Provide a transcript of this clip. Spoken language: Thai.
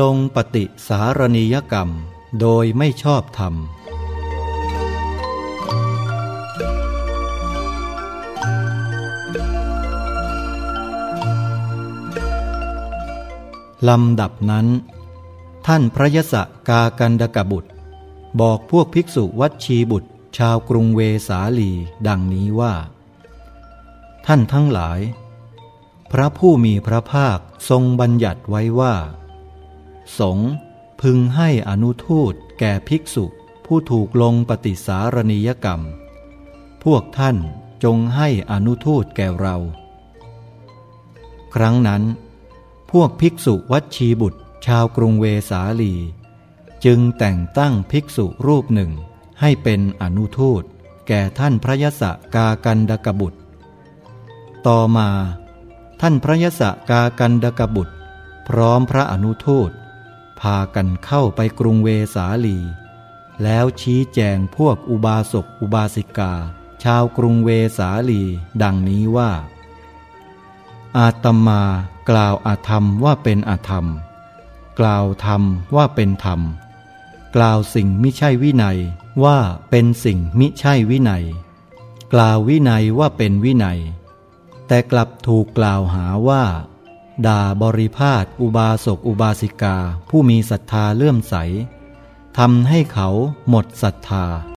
ลงปฏิสารณียกรรม โดยไม่ชอบธรรม ลำดับนั้น ท่านพระยศกากันดกบุตร บอกพวกภิกษุวัดชีบุตร ชาวกรุงเวสาลีดังนี้ว่า ท่านทั้งหลาย พระผู้มีพระภาคทรงบัญญัติไว้ว่า สงพึงให้อนุทูตแก่ภิกษุผู้ถูกลงปฏิสารณียกรรม พวกท่านจงให้อนุทูตแก่เรา ครั้งนั้น พวกภิกษุวัดชีบุตรชาวกรุงเวสาลี จึงแต่งตั้งภิกษุรูปหนึ่งให้เป็นอนุทูตแก่ท่านพระยศกากันดกบุตร ต่อมา ท่านพระยศกากันดกบุตร พร้อมพระอนุทูต พากันเข้าไปกรุงเวสาลี แล้วชี้แจงพวกอุบาสกอุบาสิกา ชาวกรุงเวสาลี ดังนี้ว่า อาตมากล่าวอาธรรมว่าเป็นอาธรรม กล่าวธรรมว่าเป็นธรรม กล่าวสิ่งมิใช่วินัยว่าเป็นสิ่งมิใช่วินัย กล่าววินัยว่าเป็นวินัย แต่กลับถูกกล่าวหาว่า ด่าบริพาทอุบาสกอุบาสิกาผู้มีศรัทธาเลื่อมใสทำให้เขาหมดศรัทธา